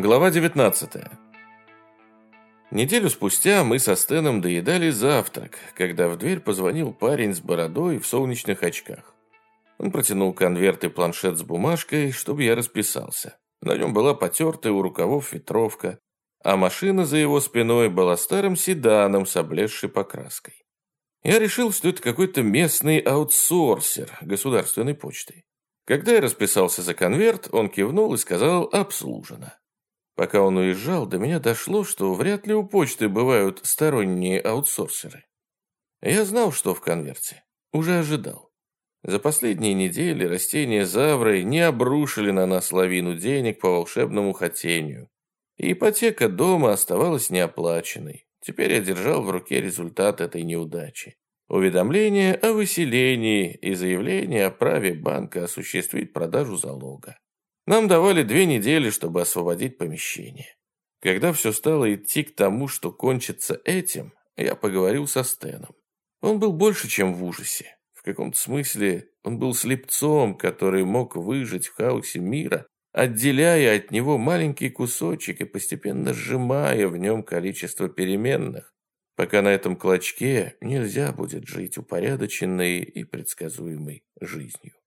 Глава 19. Неделю спустя мы со Стеном доедали завтрак, когда в дверь позвонил парень с бородой в солнечных очках. Он протянул конверт и планшет с бумажкой, чтобы я расписался. На нем была потертая у рукавов ветровка, а машина за его спиной была старым седаном с облезшей покраской. Я решил, что это какой-то местный аутсорсер государственной почты. Когда я расписался за конверт, он кивнул и сказал «обслужено». Пока он уезжал, до меня дошло, что вряд ли у почты бывают сторонние аутсорсеры. Я знал, что в конверте. Уже ожидал. За последние недели растения Завры не обрушили на нас лавину денег по волшебному хотению. И ипотека дома оставалась неоплаченной. Теперь я держал в руке результат этой неудачи. Уведомление о выселении и заявление о праве банка осуществить продажу залога. Нам давали две недели, чтобы освободить помещение. Когда все стало идти к тому, что кончится этим, я поговорил со Стеном. Он был больше, чем в ужасе. В каком-то смысле он был слепцом, который мог выжить в хаосе мира, отделяя от него маленький кусочек и постепенно сжимая в нем количество переменных, пока на этом клочке нельзя будет жить упорядоченной и предсказуемой жизнью.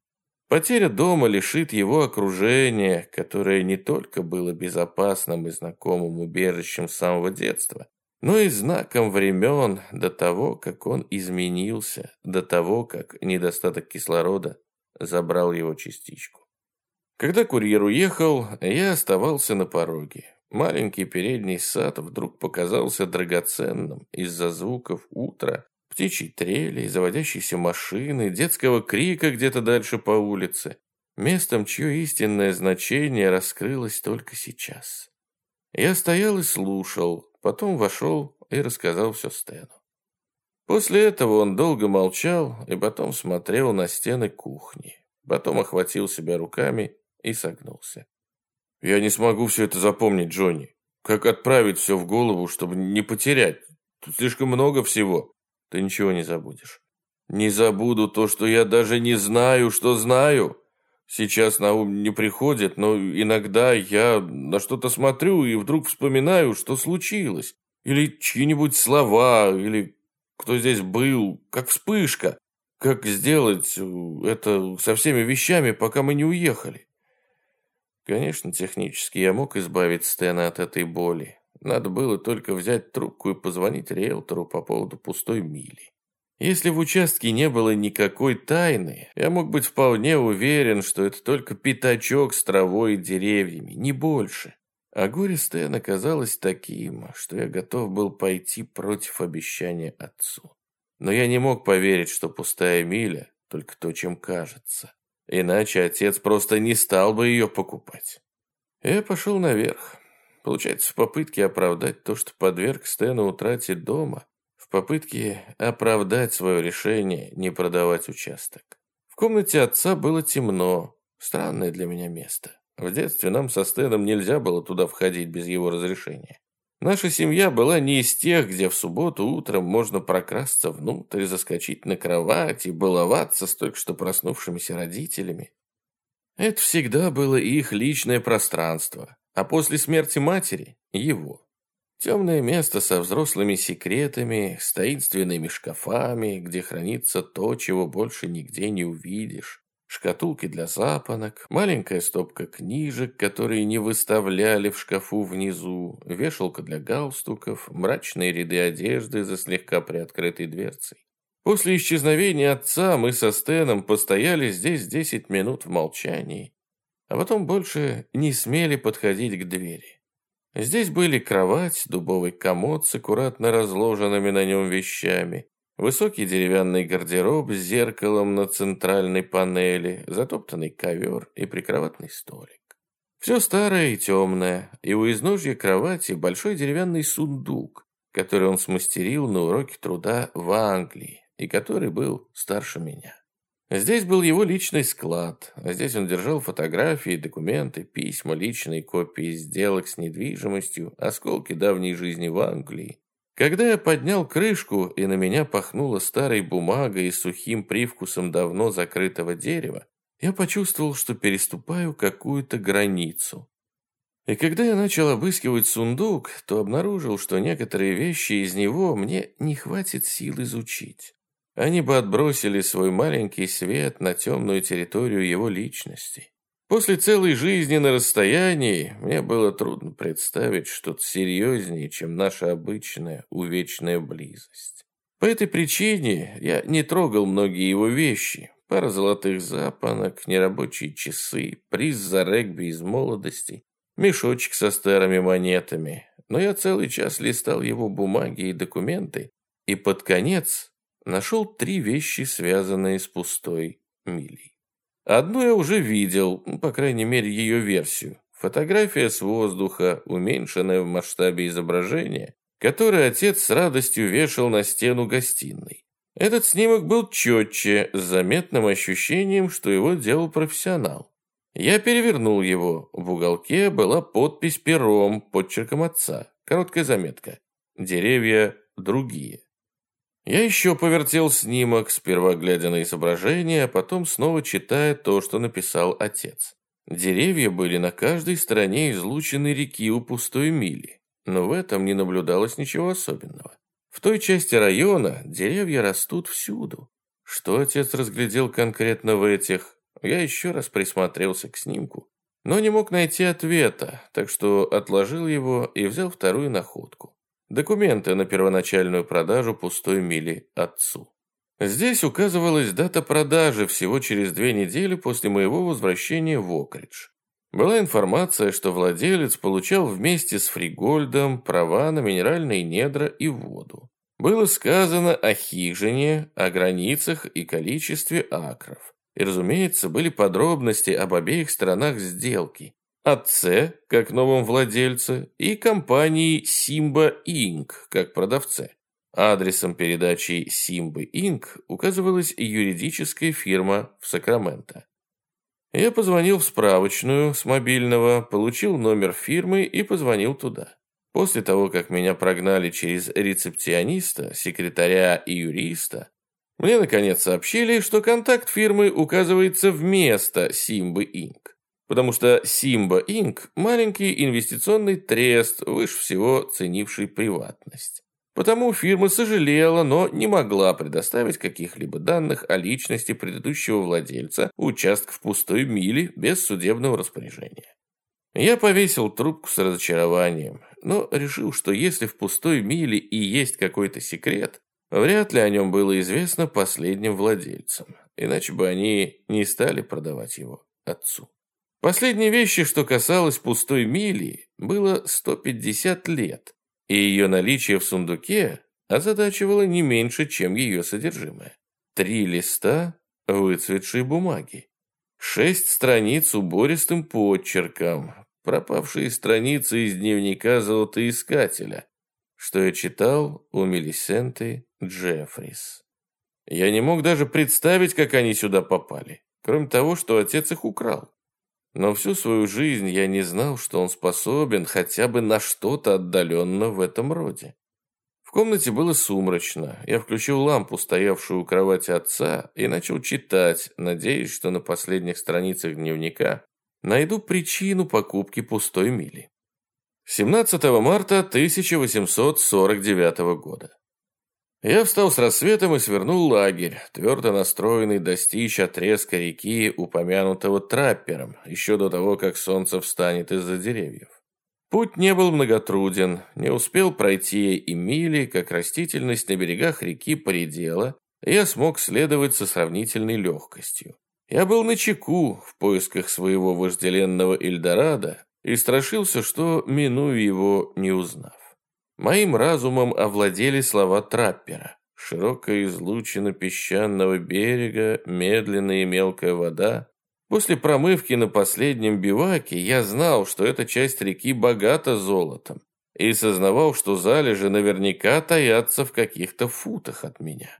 Потеря дома лишит его окружения, которое не только было безопасным и знакомым убежищем с самого детства, но и знаком времен до того, как он изменился, до того, как недостаток кислорода забрал его частичку. Когда курьер уехал, я оставался на пороге. Маленький передний сад вдруг показался драгоценным из-за звуков утра птичьей трели, заводящейся машины, детского крика где-то дальше по улице. Местом, чье истинное значение раскрылось только сейчас. Я стоял и слушал, потом вошел и рассказал все Стэну. После этого он долго молчал и потом смотрел на стены кухни. Потом охватил себя руками и согнулся. «Я не смогу все это запомнить, Джонни. Как отправить все в голову, чтобы не потерять? Тут слишком много всего ты ничего не забудешь. Не забуду то, что я даже не знаю, что знаю. Сейчас на ум не приходит, но иногда я на что-то смотрю и вдруг вспоминаю, что случилось. Или чьи-нибудь слова, или кто здесь был, как вспышка. Как сделать это со всеми вещами, пока мы не уехали? Конечно, технически я мог избавить Стэна от этой боли, надо было только взять трубку и позвонить риэлтору по поводу пустой мили. Если в участке не было никакой тайны, я мог быть вполне уверен, что это только пятачок с травой и деревьями, не больше. А горе казалось таким, что я готов был пойти против обещания отцу. Но я не мог поверить, что пустая миля – только то, чем кажется. Иначе отец просто не стал бы ее покупать. Я пошел наверх. Получается, в попытке оправдать то, что подверг Стэна утрате дома, в попытке оправдать свое решение не продавать участок. В комнате отца было темно, странное для меня место. В детстве нам со Стэном нельзя было туда входить без его разрешения. Наша семья была не из тех, где в субботу утром можно прокрасться внутрь, заскочить на кровать и баловаться с только что проснувшимися родителями. Это всегда было их личное пространство, а после смерти матери – его. Темное место со взрослыми секретами, с таинственными шкафами, где хранится то, чего больше нигде не увидишь. Шкатулки для запонок, маленькая стопка книжек, которые не выставляли в шкафу внизу, вешалка для галстуков, мрачные ряды одежды за слегка приоткрытой дверцей. После исчезновения отца мы со Стеном постояли здесь десять минут в молчании, а потом больше не смели подходить к двери. Здесь были кровать, дубовый комод с аккуратно разложенными на нем вещами, высокий деревянный гардероб с зеркалом на центральной панели, затоптанный ковер и прикроватный столик. Все старое и темное, и у изножья кровати большой деревянный сундук, который он смастерил на уроке труда в Англии и который был старше меня. Здесь был его личный склад. Здесь он держал фотографии, документы, письма, личные копии сделок с недвижимостью, осколки давней жизни в Англии. Когда я поднял крышку, и на меня пахнуло старой бумагой и сухим привкусом давно закрытого дерева, я почувствовал, что переступаю какую-то границу. И когда я начал обыскивать сундук, то обнаружил, что некоторые вещи из него мне не хватит сил изучить. Они бы отбросили свой маленький свет на темную территорию его личности. После целой жизни на расстоянии мне было трудно представить что-то серьезнее, чем наша обычная увечная близость. По этой причине я не трогал многие его вещи. Пара золотых запонок, нерабочие часы, приз за регби из молодости, мешочек со старыми монетами. Но я целый час листал его бумаги и документы, и под конец нашел три вещи, связанные с пустой милей. Одну я уже видел, по крайней мере ее версию. Фотография с воздуха, уменьшенная в масштабе изображения, которое отец с радостью вешал на стену гостиной. Этот снимок был четче, с заметным ощущением, что его делал профессионал. Я перевернул его. В уголке была подпись пером, подчерком отца. Короткая заметка. Деревья другие. Я еще повертел снимок, сперва глядя на изображение, а потом снова читая то, что написал отец. Деревья были на каждой стороне излученной реки у пустой мили, но в этом не наблюдалось ничего особенного. В той части района деревья растут всюду. Что отец разглядел конкретно в этих? Я еще раз присмотрелся к снимку, но не мог найти ответа, так что отложил его и взял вторую находку. Документы на первоначальную продажу пустой мили отцу. Здесь указывалась дата продажи всего через две недели после моего возвращения в Окридж. Была информация, что владелец получал вместе с Фригольдом права на минеральные недра и воду. Было сказано о хижине, о границах и количестве акров. И, разумеется, были подробности об обеих сторонах сделки, отце, как новом владельце, и компании Simba Inc., как продавце. Адресом передачи Simba Inc. указывалась юридическая фирма в Сакраменто. Я позвонил в справочную с мобильного, получил номер фирмы и позвонил туда. После того, как меня прогнали через рецепциониста, секретаря и юриста, мне наконец сообщили, что контакт фирмы указывается вместо Simba Inc потому что Simba Inc. – маленький инвестиционный трест, выше всего ценивший приватность. Потому фирма сожалела, но не могла предоставить каких-либо данных о личности предыдущего владельца участка в пустой миле без судебного распоряжения. Я повесил трубку с разочарованием, но решил, что если в пустой миле и есть какой-то секрет, вряд ли о нем было известно последним владельцам, иначе бы они не стали продавать его отцу. Последней вещи, что касалось пустой мили, было 150 лет, и ее наличие в сундуке озадачивало не меньше, чем ее содержимое. Три листа выцветшей бумаги, шесть страниц убористым почерком, пропавшие страницы из дневника золотоискателя, что я читал у Мелисенты Джеффрис. Я не мог даже представить, как они сюда попали, кроме того, что отец их украл. Но всю свою жизнь я не знал, что он способен хотя бы на что-то отдаленно в этом роде. В комнате было сумрачно. Я включил лампу, стоявшую у кровати отца, и начал читать, надеясь, что на последних страницах дневника найду причину покупки пустой мили. 17 марта 1849 года. Я встал с рассветом и свернул лагерь, твердо настроенный достичь отрезка реки, упомянутого траппером, еще до того, как солнце встанет из-за деревьев. Путь не был многотруден, не успел пройти и мили, как растительность на берегах реки поредела, и я смог следовать со сравнительной легкостью. Я был на чеку в поисках своего вожделенного Эльдорадо и страшился, что миную его, не узнав. Моим разумом овладели слова траппера. Широкая излучина песчаного берега, медленная и мелкая вода. После промывки на последнем биваке я знал, что эта часть реки богата золотом, и сознавал, что залежи наверняка таятся в каких-то футах от меня.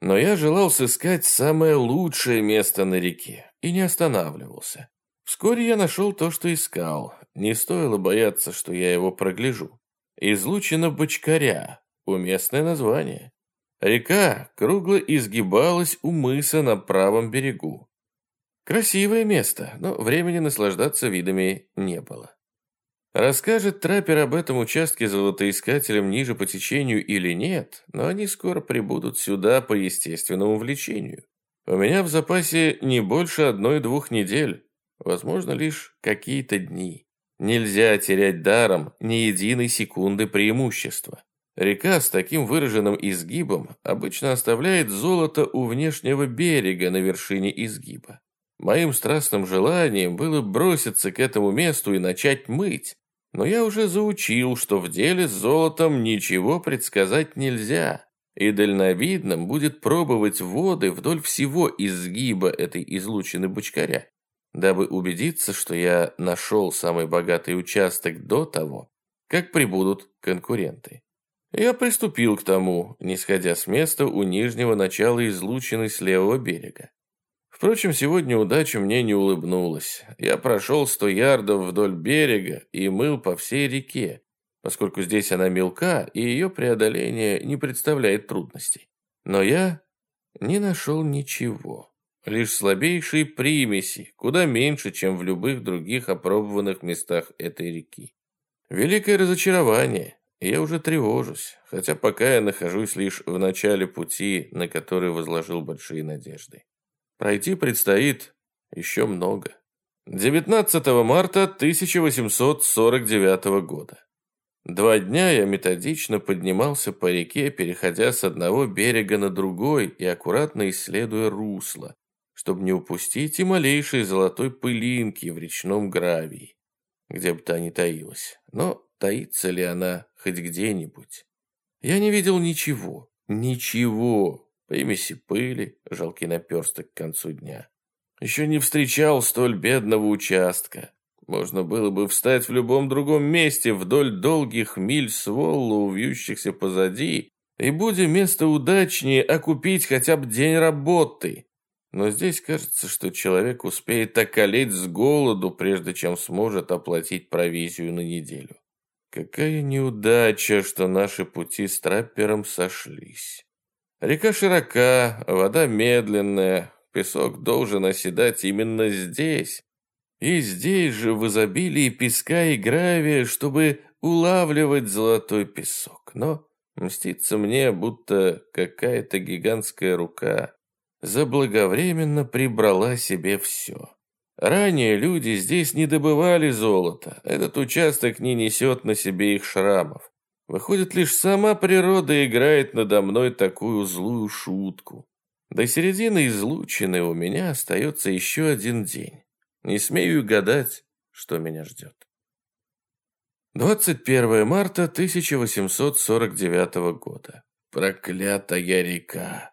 Но я желал сыскать самое лучшее место на реке и не останавливался. Вскоре я нашел то, что искал. Не стоило бояться, что я его прогляжу. Излучина Бочкаря, уместное название. Река кругло изгибалась у мыса на правом берегу. Красивое место, но времени наслаждаться видами не было. Расскажет траппер об этом участке золотоискателям ниже по течению или нет, но они скоро прибудут сюда по естественному влечению. У меня в запасе не больше одной-двух недель, возможно, лишь какие-то дни. Нельзя терять даром ни единой секунды преимущества. Река с таким выраженным изгибом обычно оставляет золото у внешнего берега на вершине изгиба. Моим страстным желанием было броситься к этому месту и начать мыть, но я уже заучил, что в деле с золотом ничего предсказать нельзя, и дальновидным будет пробовать воды вдоль всего изгиба этой излучины бочкаря, дабы убедиться, что я нашел самый богатый участок до того, как прибудут конкуренты. Я приступил к тому, не сходя с места у нижнего начала излучины с левого берега. Впрочем, сегодня удача мне не улыбнулась. Я прошел сто ярдов вдоль берега и мыл по всей реке, поскольку здесь она мелка, и ее преодоление не представляет трудностей. Но я не нашел ничего. Лишь слабейшие примеси, куда меньше, чем в любых других опробованных местах этой реки. Великое разочарование, я уже тревожусь, хотя пока я нахожусь лишь в начале пути, на который возложил большие надежды. Пройти предстоит еще много. 19 марта 1849 года. Два дня я методично поднимался по реке, переходя с одного берега на другой и аккуратно исследуя русло, чтобы не упустить и малейшей золотой пылинки в речном гравии, где бы та ни таилась. Но таится ли она хоть где-нибудь? Я не видел ничего, ничего, примеси пыли, жалкий наперсток к концу дня. Еще не встречал столь бедного участка. Можно было бы встать в любом другом месте вдоль долгих миль своллу, вьющихся позади, и, будя место удачнее, окупить хотя бы день работы. Но здесь кажется, что человек успеет околеть с голоду, прежде чем сможет оплатить провизию на неделю. Какая неудача, что наши пути с траппером сошлись. Река широка, вода медленная, песок должен оседать именно здесь. И здесь же в изобилии песка и гравия, чтобы улавливать золотой песок. Но мстится мне, будто какая-то гигантская рука заблаговременно прибрала себе все. Ранее люди здесь не добывали золото, этот участок не несет на себе их шрамов. Выходит, лишь сама природа играет надо мной такую злую шутку. До середины излучины у меня остается еще один день. Не смею гадать, что меня ждет. 21 марта 1849 года. Проклятая река.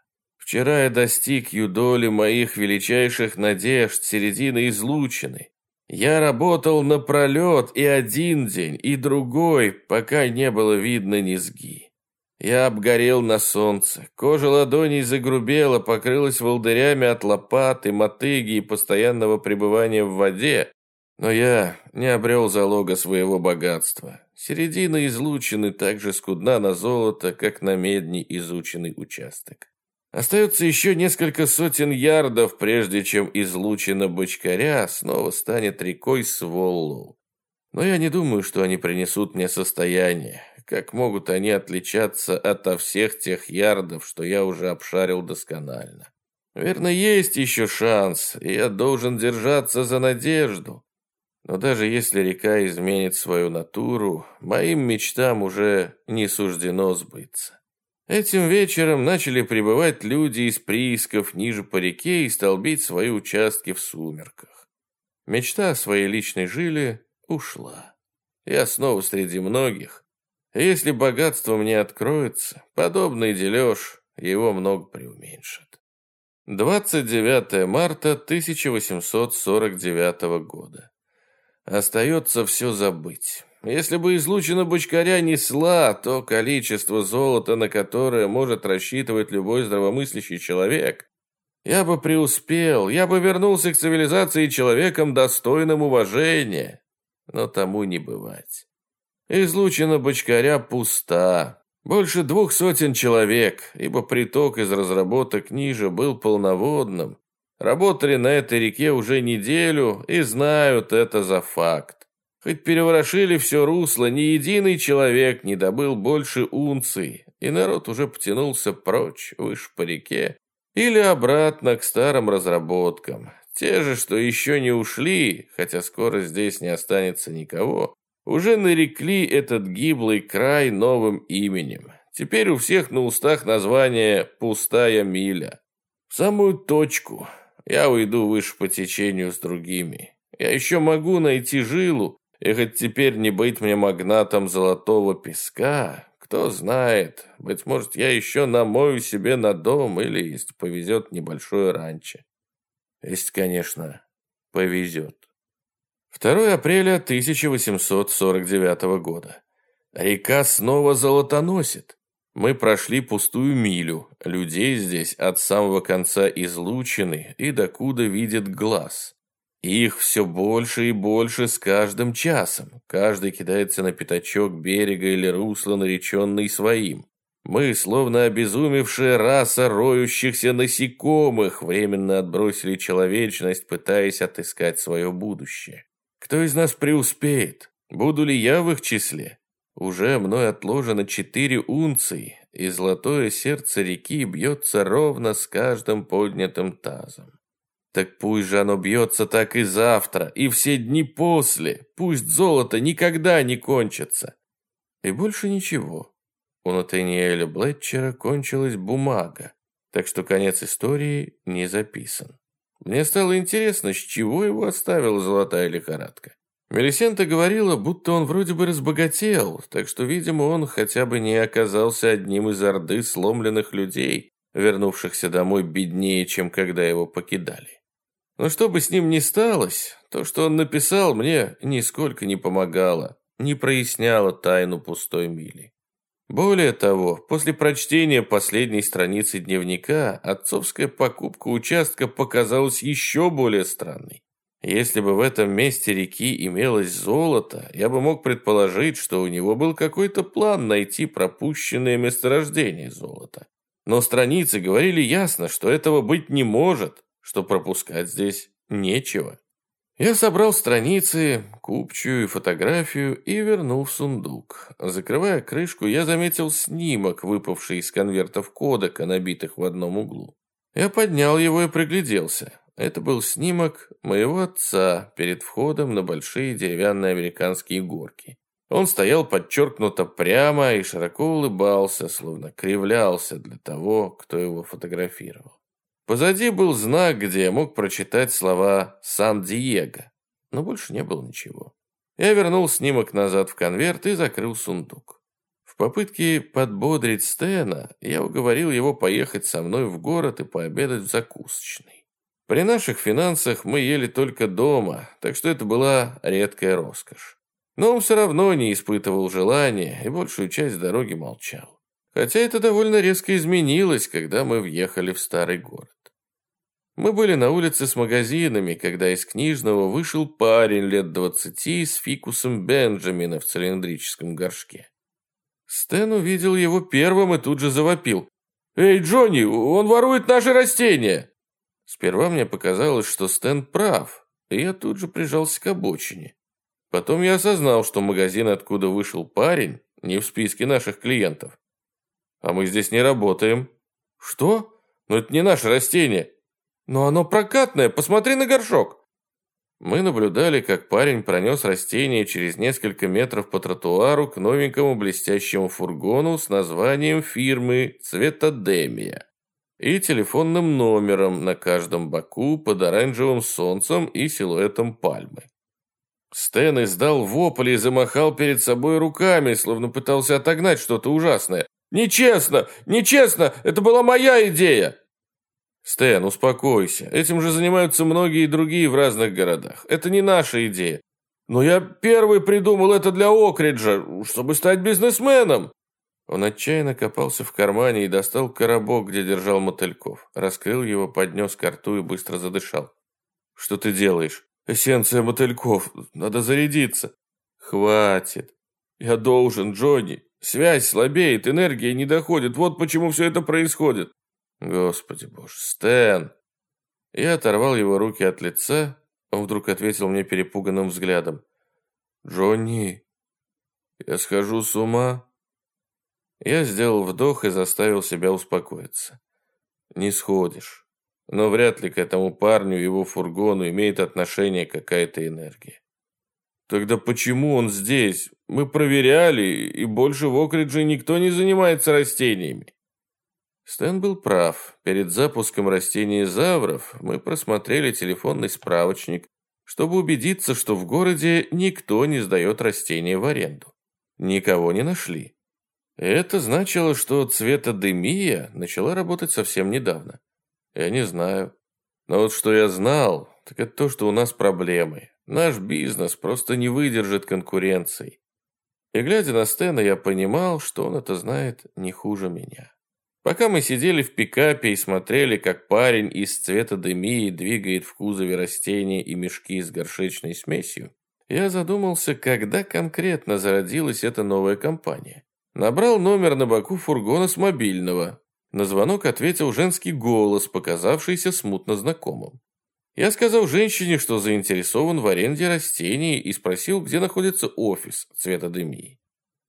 Вчера я достиг юдоли моих величайших надежд, середины излучины. Я работал напролет и один день, и другой, пока не было видно низги. Я обгорел на солнце, кожа ладоней загрубела, покрылась волдырями от лопаты, мотыги и постоянного пребывания в воде, но я не обрел залога своего богатства. Середина излучины так же скудна на золото, как на медни изученный участок. Остается еще несколько сотен ярдов, прежде чем излучина бочкаря снова станет рекой Своллоу. Но я не думаю, что они принесут мне состояние. Как могут они отличаться ото всех тех ярдов, что я уже обшарил досконально? Верно, есть еще шанс, и я должен держаться за надежду. Но даже если река изменит свою натуру, моим мечтам уже не суждено сбыться. Этим вечером начали прибывать люди из приисков ниже по реке и столбить свои участки в сумерках. Мечта о своей личной жиле ушла. Я снова среди многих. Если богатство мне откроется, подобный дележ его много преуменьшит. 29 марта 1849 года. Остается все забыть. Если бы излучина бочкаря несла то количество золота, на которое может рассчитывать любой здравомыслящий человек, я бы преуспел, я бы вернулся к цивилизации человеком достойным уважения. Но тому не бывать. Излучина бочкаря пуста. Больше двух сотен человек, ибо приток из разработок ниже был полноводным. Работали на этой реке уже неделю и знают это за факт. Хоть переворошили все русло, ни единый человек не добыл больше унции, и народ уже потянулся прочь, выше по реке, или обратно к старым разработкам. Те же, что еще не ушли, хотя скоро здесь не останется никого, уже нарекли этот гиблый край новым именем. Теперь у всех на устах название «Пустая миля». В самую точку. Я уйду выше по течению с другими. Я еще могу найти жилу, и хоть теперь не быть мне магнатом золотого песка, кто знает, быть может, я еще намою себе на дом или, если повезет, небольшое ранчо. Если, конечно, повезет. 2 апреля 1849 года. Река снова золотоносит. Мы прошли пустую милю. Людей здесь от самого конца излучены и докуда видит глаз. Их все больше и больше с каждым часом. Каждый кидается на пятачок берега или русла, нареченный своим. Мы, словно обезумевшая раса роющихся насекомых, временно отбросили человечность, пытаясь отыскать свое будущее. Кто из нас преуспеет? Буду ли я в их числе? Уже мной отложено четыре унции, и золотое сердце реки бьется ровно с каждым поднятым тазом. Так пусть же оно бьется так и завтра, и все дни после. Пусть золото никогда не кончится. И больше ничего. У Натаниэля Блетчера кончилась бумага, так что конец истории не записан. Мне стало интересно, с чего его оставила золотая лихорадка. Мелисента говорила, будто он вроде бы разбогател, так что, видимо, он хотя бы не оказался одним из орды сломленных людей, вернувшихся домой беднее, чем когда его покидали. Но что бы с ним ни сталось, то, что он написал, мне нисколько не помогало, не проясняло тайну пустой мили. Более того, после прочтения последней страницы дневника, отцовская покупка участка показалась еще более странной. Если бы в этом месте реки имелось золото, я бы мог предположить, что у него был какой-то план найти пропущенное месторождение золота. Но страницы говорили ясно, что этого быть не может, что пропускать здесь нечего. Я собрал страницы, купчую и фотографию и вернул в сундук. Закрывая крышку, я заметил снимок, выпавший из конвертов кодека, набитых в одном углу. Я поднял его и пригляделся. Это был снимок моего отца перед входом на большие деревянные американские горки. Он стоял подчеркнуто прямо и широко улыбался, словно кривлялся для того, кто его фотографировал. Позади был знак, где я мог прочитать слова «Сан-Диего», но больше не было ничего. Я вернул снимок назад в конверт и закрыл сундук. В попытке подбодрить Стэна я уговорил его поехать со мной в город и пообедать в закусочной. При наших финансах мы ели только дома, так что это была редкая роскошь. Но он все равно не испытывал желания и большую часть дороги молчал. Хотя это довольно резко изменилось, когда мы въехали в старый город. Мы были на улице с магазинами, когда из книжного вышел парень лет двадцати с фикусом Бенджамина в цилиндрическом горшке. Стэн увидел его первым и тут же завопил. «Эй, Джонни, он ворует наши растения!» Сперва мне показалось, что Стэн прав, и я тут же прижался к обочине. Потом я осознал, что магазин, откуда вышел парень, не в списке наших клиентов. А мы здесь не работаем. Что? Но это не наше растение. «Но оно прокатное, посмотри на горшок!» Мы наблюдали, как парень пронес растение через несколько метров по тротуару к новенькому блестящему фургону с названием фирмы «Цветодемия» и телефонным номером на каждом боку под оранжевым солнцем и силуэтом пальмы. Стэн издал вопль и замахал перед собой руками, словно пытался отогнать что-то ужасное. «Нечестно! Нечестно! Это была моя идея!» «Стэн, успокойся. Этим же занимаются многие другие в разных городах. Это не наша идея. Но я первый придумал это для Окриджа, чтобы стать бизнесменом». Он отчаянно копался в кармане и достал коробок, где держал мотыльков. Раскрыл его, поднес к рту и быстро задышал. «Что ты делаешь?» «Эссенция мотыльков. Надо зарядиться». «Хватит. Я должен, Джонни. Связь слабеет, энергия не доходит. Вот почему все это происходит. Господи боже, Стэн! Я оторвал его руки от лица, он вдруг ответил мне перепуганным взглядом. «Джонни, я схожу с ума?» Я сделал вдох и заставил себя успокоиться. «Не сходишь. Но вряд ли к этому парню его фургону имеет отношение какая-то энергия». «Тогда почему он здесь? Мы проверяли, и больше в Окридже никто не занимается растениями». Стэн был прав. Перед запуском растений завров мы просмотрели телефонный справочник, чтобы убедиться, что в городе никто не сдает растения в аренду. Никого не нашли. Это значило, что цветодемия начала работать совсем недавно. Я не знаю. Но вот что я знал, так это то, что у нас проблемы. Наш бизнес просто не выдержит конкуренции. И глядя на Стэна, я понимал, что он это знает не хуже меня. Пока мы сидели в пикапе и смотрели, как парень из цвета дымии двигает в кузове растения и мешки с горшечной смесью, я задумался, когда конкретно зародилась эта новая компания. Набрал номер на боку фургона с мобильного. На звонок ответил женский голос, показавшийся смутно знакомым. Я сказал женщине, что заинтересован в аренде растений и спросил, где находится офис цвета дымии.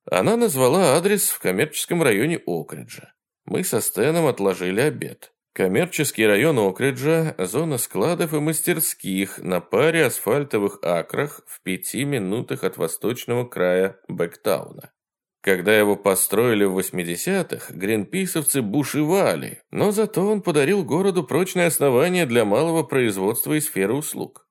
Она назвала адрес в коммерческом районе Окриджа мы со Стэном отложили обед. Коммерческий район Окриджа – зона складов и мастерских на паре асфальтовых акрах в пяти минутах от восточного края Бэктауна. Когда его построили в 80-х, гринписовцы бушевали, но зато он подарил городу прочное основание для малого производства и сферы услуг.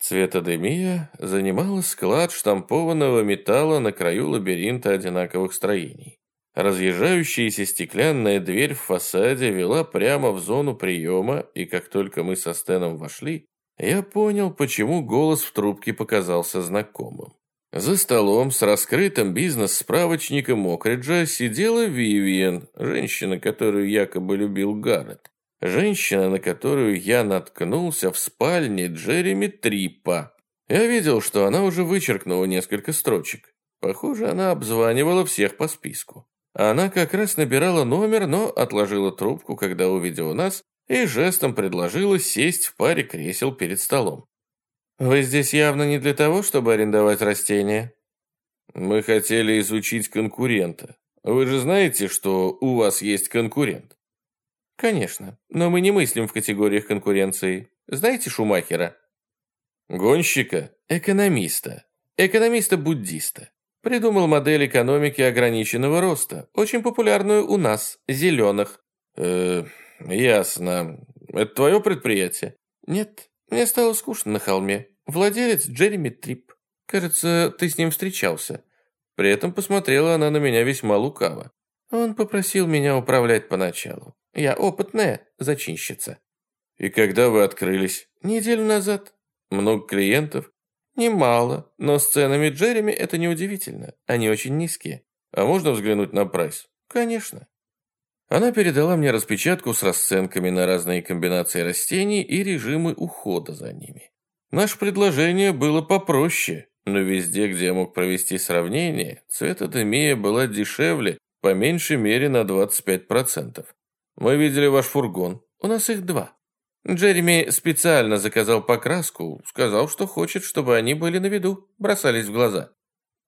Цветодемия занимала склад штампованного металла на краю лабиринта одинаковых строений. Разъезжающаяся стеклянная дверь в фасаде вела прямо в зону приема, и как только мы со Стеном вошли, я понял, почему голос в трубке показался знакомым. За столом с раскрытым бизнес-справочником Окриджа сидела Вивиен, женщина, которую якобы любил Гаррет. Женщина, на которую я наткнулся в спальне Джереми Триппа. Я видел, что она уже вычеркнула несколько строчек. Похоже, она обзванивала всех по списку. Она как раз набирала номер, но отложила трубку, когда увидела нас, и жестом предложила сесть в паре кресел перед столом. «Вы здесь явно не для того, чтобы арендовать растения?» «Мы хотели изучить конкурента. Вы же знаете, что у вас есть конкурент?» «Конечно, но мы не мыслим в категориях конкуренции. Знаете Шумахера?» «Гонщика?» «Экономиста. Экономиста-буддиста. Придумал модель экономики ограниченного роста, очень популярную у нас, зеленых. Э, ясно. Это твое предприятие? Нет, мне стало скучно на холме. Владелец Джереми Трип. Кажется, ты с ним встречался. При этом посмотрела она на меня весьма лукаво. Он попросил меня управлять поначалу. Я опытная зачинщица. И когда вы открылись? Неделю назад. Много клиентов? Немало, но с ценами Джереми это неудивительно. Они очень низкие. А можно взглянуть на прайс? Конечно. Она передала мне распечатку с расценками на разные комбинации растений и режимы ухода за ними. Наше предложение было попроще, но везде, где я мог провести сравнение, цветодемия была дешевле, по меньшей мере на 25%. Мы видели ваш фургон. У нас их два. Джереми специально заказал покраску, сказал, что хочет, чтобы они были на виду, бросались в глаза.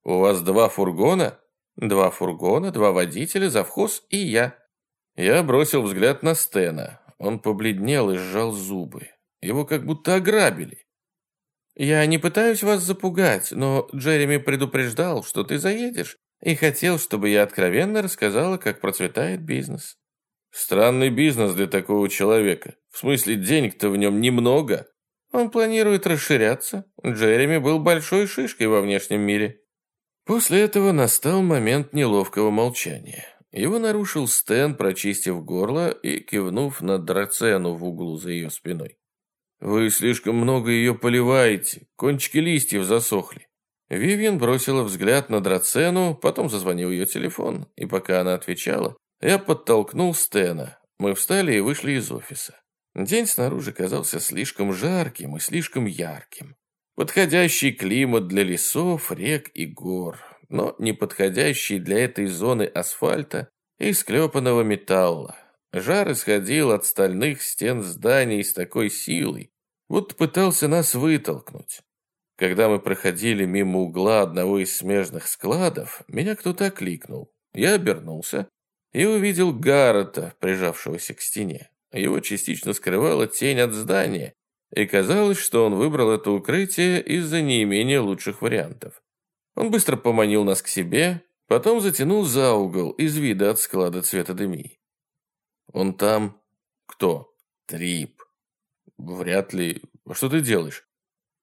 «У вас два фургона?» «Два фургона, два водителя, завхоз и я». Я бросил взгляд на Стена. Он побледнел и сжал зубы. Его как будто ограбили. «Я не пытаюсь вас запугать, но Джереми предупреждал, что ты заедешь, и хотел, чтобы я откровенно рассказала, как процветает бизнес». Странный бизнес для такого человека. В смысле, денег-то в нем немного. Он планирует расширяться. Джереми был большой шишкой во внешнем мире. После этого настал момент неловкого молчания. Его нарушил Стэн, прочистив горло и кивнув на драцену в углу за ее спиной. «Вы слишком много ее поливаете, кончики листьев засохли». Вивьен бросила взгляд на драцену, потом зазвонил ее телефон, и пока она отвечала, я подтолкнул Стена. Мы встали и вышли из офиса. День снаружи казался слишком жарким и слишком ярким. Подходящий климат для лесов, рек и гор, но не подходящий для этой зоны асфальта и склепанного металла. Жар исходил от стальных стен зданий с такой силой, будто пытался нас вытолкнуть. Когда мы проходили мимо угла одного из смежных складов, меня кто-то окликнул. Я обернулся и увидел Гаррета, прижавшегося к стене. Его частично скрывала тень от здания, и казалось, что он выбрал это укрытие из-за неимения лучших вариантов. Он быстро поманил нас к себе, потом затянул за угол из вида от склада цвета дыми. Он там... Кто? Трип. Вряд ли. Что ты делаешь?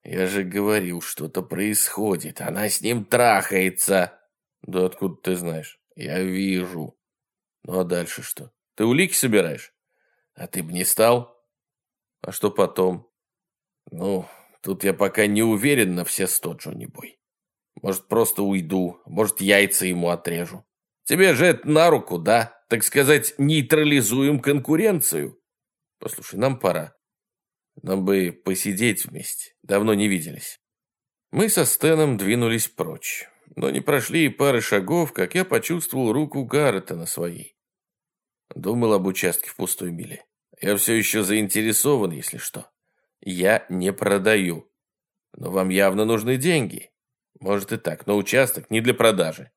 Я же говорил, что-то происходит. Она с ним трахается. Да откуда ты знаешь? Я вижу. Ну а дальше что? Ты улики собираешь? А ты бы не стал? А что потом? Ну, тут я пока не уверен на все сто, Джонни Бой. Может, просто уйду, может, яйца ему отрежу. Тебе же это на руку, да? Так сказать, нейтрализуем конкуренцию. Послушай, нам пора. Нам бы посидеть вместе. Давно не виделись. Мы со Стеном двинулись прочь. Но не прошли и пары шагов, как я почувствовал руку Гаррета на своей. Думал об участке в пустой миле. Я все еще заинтересован, если что. Я не продаю. Но вам явно нужны деньги. Может и так, но участок не для продажи.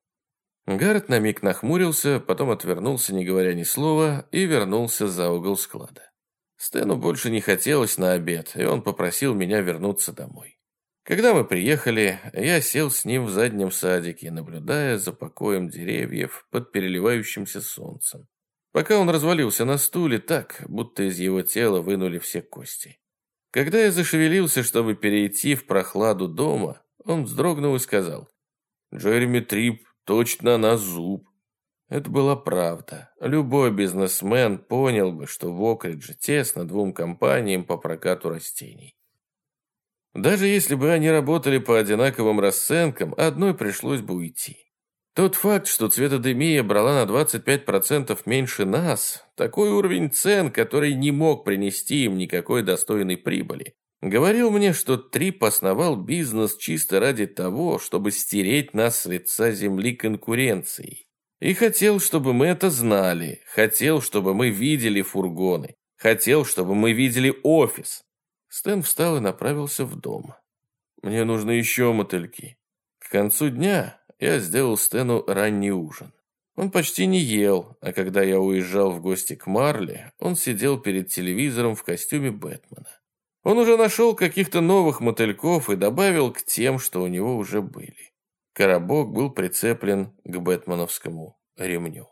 Гаррет на миг нахмурился, потом отвернулся, не говоря ни слова, и вернулся за угол склада. Стэну больше не хотелось на обед, и он попросил меня вернуться домой. Когда мы приехали, я сел с ним в заднем садике, наблюдая за покоем деревьев под переливающимся солнцем. Пока он развалился на стуле так, будто из его тела вынули все кости. Когда я зашевелился, чтобы перейти в прохладу дома, он вздрогнул и сказал, «Джереми Трип точно на зуб». Это была правда. Любой бизнесмен понял бы, что в Окридже тесно двум компаниям по прокату растений. Даже если бы они работали по одинаковым расценкам, одной пришлось бы уйти. Тот факт, что цветодемия брала на 25% меньше нас, такой уровень цен, который не мог принести им никакой достойной прибыли, говорил мне, что Трип основал бизнес чисто ради того, чтобы стереть нас с лица земли конкуренцией. И хотел, чтобы мы это знали, хотел, чтобы мы видели фургоны, хотел, чтобы мы видели офис. Стэн встал и направился в дом. Мне нужны еще мотыльки. К концу дня я сделал Стэну ранний ужин. Он почти не ел, а когда я уезжал в гости к Марли, он сидел перед телевизором в костюме Бэтмена. Он уже нашел каких-то новых мотыльков и добавил к тем, что у него уже были. Коробок был прицеплен к бэтменовскому ремню.